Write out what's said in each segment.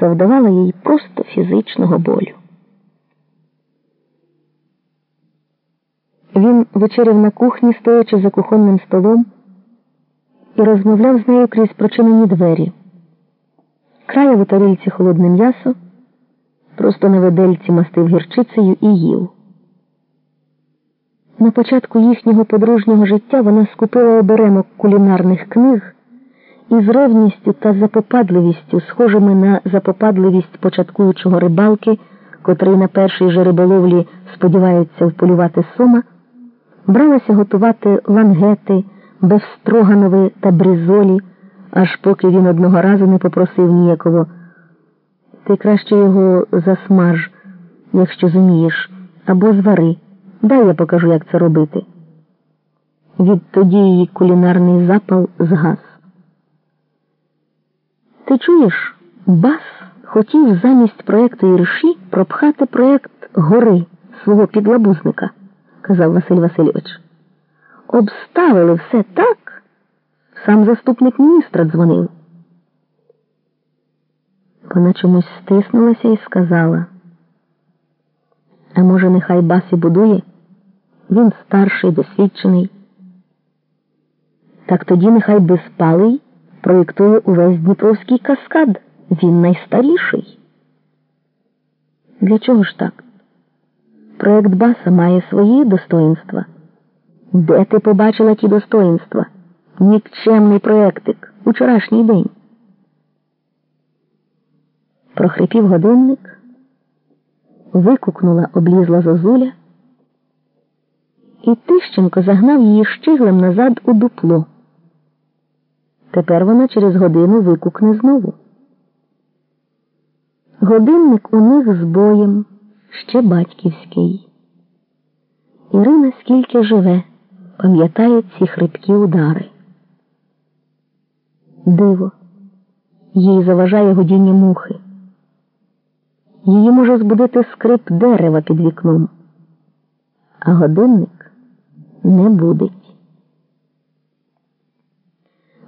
завдавала їй просто фізичного болю. Він вечеряв на кухні, стоячи за кухонним столом, і розмовляв з нею крізь прочинені двері. Краяв у тарільці холодне м'ясо, просто на ведельці мастив гірчицею і їв. На початку їхнього подружнього життя вона скупила оберемок кулінарних книг і з ревністю та запопадливістю, схожими на запопадливість початкуючого рибалки, котрий на першій же риболовлі сподівається вполювати сома, бралася готувати лангети, бефстроганови та бризолі, аж поки він одного разу не попросив ніяково. Ти краще його засмаж, якщо зумієш, або звари. Дай я покажу, як це робити. Відтоді її кулінарний запал згас. Ти чуєш, бас хотів замість проєкту Ірші пропхати проєкт гори свого підлабузника, казав Василь Васильович. Обставили все так. Сам заступник міністра дзвонив. Вона чомусь стиснулася і сказала. А може, нехай бас і будує? Він старший, досвідчений. Так тоді нехай безпалий проєктує увесь Дніпровський каскад. Він найстаріший. Для чого ж так? Проєкт Баса має свої достоїнства. Де ти побачила ті достоїнства? Нікчемний проєктик. Учорашній день. Прохрипів годинник, викукнула облізла зозуля, і Тищенко загнав її щиглем назад у дупло. Тепер вона через годину викукне знову. Годинник у них з боєм ще батьківський. Ірина скільки живе, пам'ятає ці хрипкі удари. Диво, їй заважає годіння мухи. Її може збудити скрип дерева під вікном, а годинник не будить.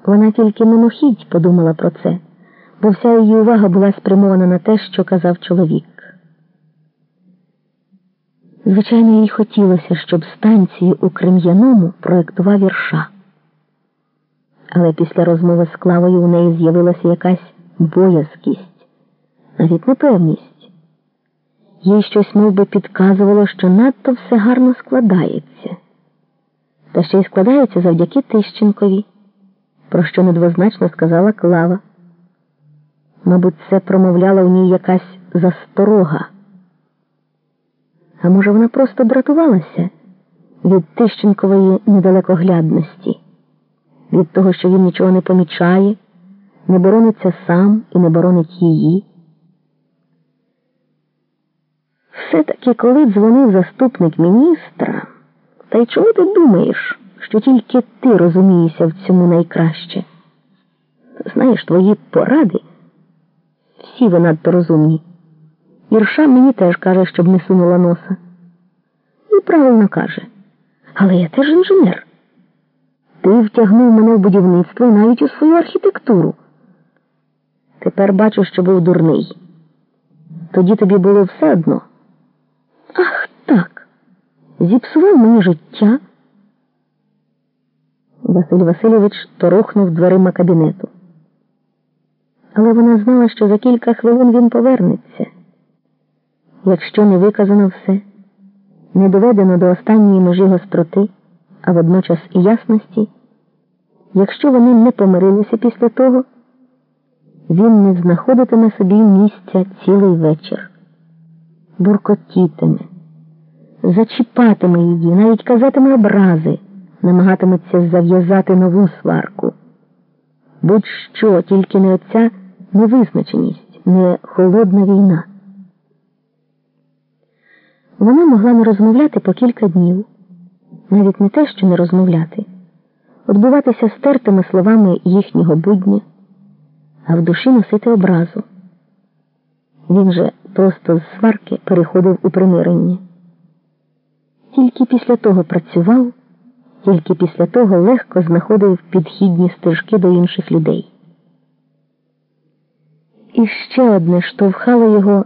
Вона тільки мимохідь подумала про це, бо вся її увага була спрямована на те, що казав чоловік. Звичайно, їй хотілося, щоб станцію у Крем'яному проєктував вірша. Але після розмови з Клавою у неї з'явилася якась боязкість, навіть непевність. Їй щось мов би, підказувало, що надто все гарно складається, та ще й складається завдяки Тищенкові, про що недвозначно сказала Клава. Мабуть, це промовляла у ній якась засторога. А може, вона просто дратувалася від Тищенкової недалекоглядності, від того, що він нічого не помічає, не борониться сам і не боронить її. Все-таки, коли дзвонив заступник міністра, та й чому ти думаєш, що тільки ти розумієшся в цьому найкраще? Знаєш, твої поради всі ви надто розумні. Ірша мені теж каже, щоб не сунула носа. І правильно каже. Але я теж інженер. Ти втягнув мене в будівництво і навіть у свою архітектуру. Тепер бачу, що був дурний. Тоді тобі було все одно. Ах так. Зіпсував мені життя. Василь Васильович торохнув дверима кабінету. Але вона знала, що за кілька хвилин він повернеться. Якщо не виказано все, не доведено до останньої межі гостроти, а водночас і ясності, якщо вони не помирилися після того, він не знаходитиме собі місця цілий вечір буркотітиме, зачіпатиме її, навіть казатиме образи, намагатиметься зав'язати нову сварку. Будь-що, тільки не оця невизначеність, не холодна війна. Вона могла не розмовляти по кілька днів, навіть не те, що не розмовляти, відбуватися стертими словами їхнього будня, а в душі носити образу. Він же просто з сварки переходив у примирення. Тільки після того працював, тільки після того легко знаходив підхідні стежки до інших людей. І ще одне штовхало його